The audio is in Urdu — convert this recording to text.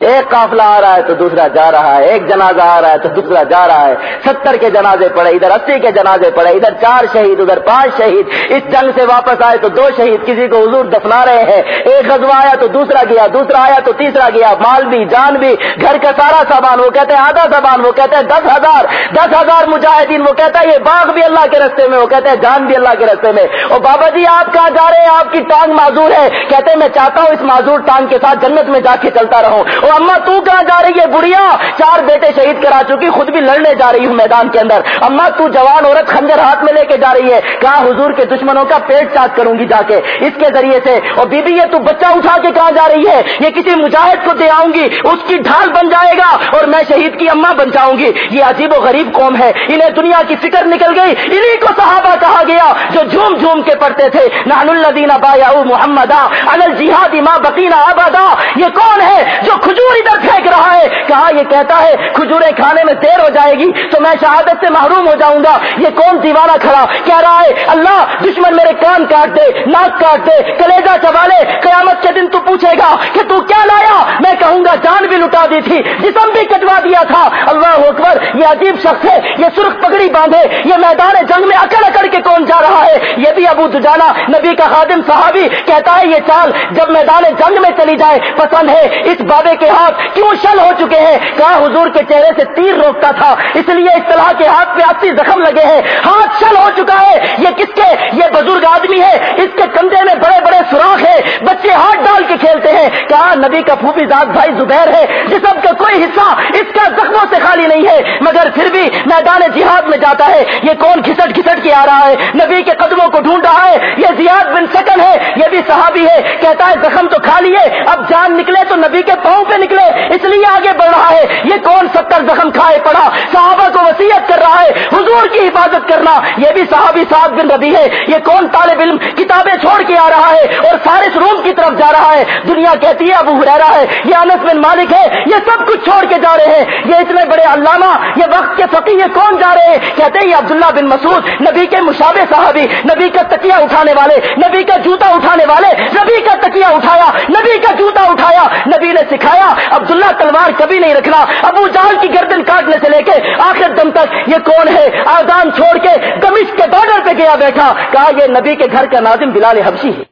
ایک قافلہ آ رہا ہے تو دوسرا جا رہا ہے، ایک جنازہ آ رہا ہے تو دوسرا جا رہا ہے۔ ستر کے جنازے پڑے، ادھر اسی کے جنازے پڑے، ادھر چار شہید، ادھر پانچ شہید۔ اس جنگ سے واپس آئے تو دو شہید کسی کو حضور دفنا رہے ہیں۔ ایک غزوہ آیا تو دوسرا گیا، دوسرا آیا تو تیسرا گیا۔ مال بھی، جان بھی، گھر کا سارا سامان، وہ کہتے ہیں آدھا سامان، وہ کہتے ہیں دس ہزار۔ دس ہزار مجاہدین، وہ کہتا ہے یہ باغ بھی اللہ کے رستے میں، وہ کہتے ہیں جان بھی اللہ کے رستے میں۔ اور بابا جی آپ کہاں جا رہے ہیں؟ آپ کی ٹانگ معذور ہے۔ کہتے ہیں میں چاہتا ہوں اس معذور ٹانگ کے ساتھ جنت میں جا کے چلتا رہوں۔ اور اما تو کہاں جا رہی ہے بڑھیا؟ چار بیٹے شہید کرا چکی، خود بھی لڑنے جا رہی ہوں میدان کے اندر۔ اما تو جوان عورت خنجر ہاتھ میں لے کے جا رہی ہے۔ کہاں حضور کے دشمنوں کا پیٹ چاک کروں گی جا کے؟ اس کے ذریعے سے۔ اور بی بی یہ تو بچہ اٹھا کے کہاں جا رہی ہے؟ یہ کسی مجاہد کو دے آؤں گی۔ اس کی ڈھال بن جائے گا۔ اور میں شہید کی اما بن جاؤں گی۔ یہ عجیب و غریب قوم ہے۔ انہیں دنیا کی فکر نکل گئی۔ انہیں کو صحابہ کہا گیا جو جھوم جھوم کے پڑھتے تھے۔ نان الدین بایا محمد انل جہاد ماں بکینا آبادا یہ کون ہے جو کھجور ادھر پھینک رہا ہے کہا، یہ کہتا ہے کھجورے کھانے میں دیر ہو جائے گی، تو میں شہادت سے محروم ہو جاؤں گا۔ یہ کون دیوانہ کھڑا؟ کہہ رہا ہے، اللہ، دشمن میرے کان کاٹ دے، ناک کاٹ دے کلیجا چبالے، قیامت کے دن تو پوچھے گا کہ تو کیا لایا؟ میں کہوں گا، جان بھی لٹا دی تھی، جسم بھی کٹوا دیا تھا۔ اللہ اکبر، یہ عجیب شخص ہے، یہ سرخ پگڑی باندھے، یہ میدان جنگ میں اکڑ اکڑ کے کون جا رہا ہے؟ یہ بھی ابو دجانا نبی کا خادم صحابی، کہتا ہے، یہ چال جب میدان جنگ میں چلی جائے، پسند ہے، اس بابے کے ہاتھ کیوں شل ہو چکے ہیں۔ کہا حضور کے چہرے سے تیر روکتا تھا؟ اس لیے اس طرح کے ہاتھ پہ اسی زخم لگے ہیں۔ ہاتھ شل ہو چکا ہے۔ یہ کس کے؟ یہ بزرگ آدمی ہے۔ اس کے کندھے میں بڑے بڑے سوراخ ہے بچے ہاتھ ڈال کے کھیلتے ہیں۔ کہا نبی کا پھوپھی ذات بھائی زبیر ہے؟ جسم کا کوئی حصہ اس کا زخموں سے خالی نہیں ہے۔ مگر پھر بھی میدان جہاد میں جاتا ہے۔ یہ کون گھسٹ گھسٹ کے آ رہا ہے؟ نبی کے قدموں کو ڈھونڈ رہا ہے۔ یہ زیاد بن سکن ہے۔ یہ بھی صحابی ہے۔ کہتا ہے زخم تو کھا لیے اب جان نکلے تو نبی کے پاؤں پہ نکلے۔ اس لیے رہا ہے، یہ کون ستر زخم کھائے پڑا؟ صحابہ کو وسیعت کر رہا ہے، حضور کی حفاظت کرنا، یہ بھی صحابی صاحب بن ربی ہے، یہ کون طالب علم کتابیں چھوڑ کے آ رہا ہے اور سارے روم کی طرف جا رہا ہے، دنیا کہتی ہے ابو ہریرا ہے، یہ انس بن مالک ہے، یہ سب کچھ چھوڑ کے جا رہے ہیں، یہ اتنے بڑے علامہ، یہ وقت کے فقی یہ کون جا رہے ہیں؟ کہتے ہیں یہ عبداللہ بن مسعود، نبی کے مشابہ صحابی، نبی کا تکیا اٹھانے والے، نبی کا جوتا اٹھانے والے اٹھایا، نبی کا جوتا اٹھایا، نبی نے سکھایا، عبداللہ تلوار کبھی نہیں رکھنا، ابو جان کی گردن کاٹنے سے لے کے آخر دم تک یہ کون ہے؟ آزان چھوڑ کے دمش کے بارڈر پہ گیا بیٹھا، کہا یہ نبی کے گھر کا ناظم بلال حبشی ہے۔